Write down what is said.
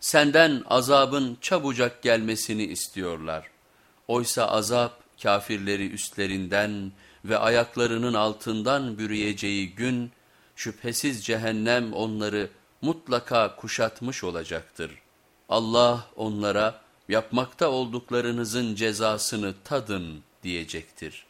Senden azabın çabucak gelmesini istiyorlar. Oysa azap kafirleri üstlerinden ve ayaklarının altından bürüyeceği gün, şüphesiz cehennem onları mutlaka kuşatmış olacaktır. Allah onlara yapmakta olduklarınızın cezasını tadın diyecektir.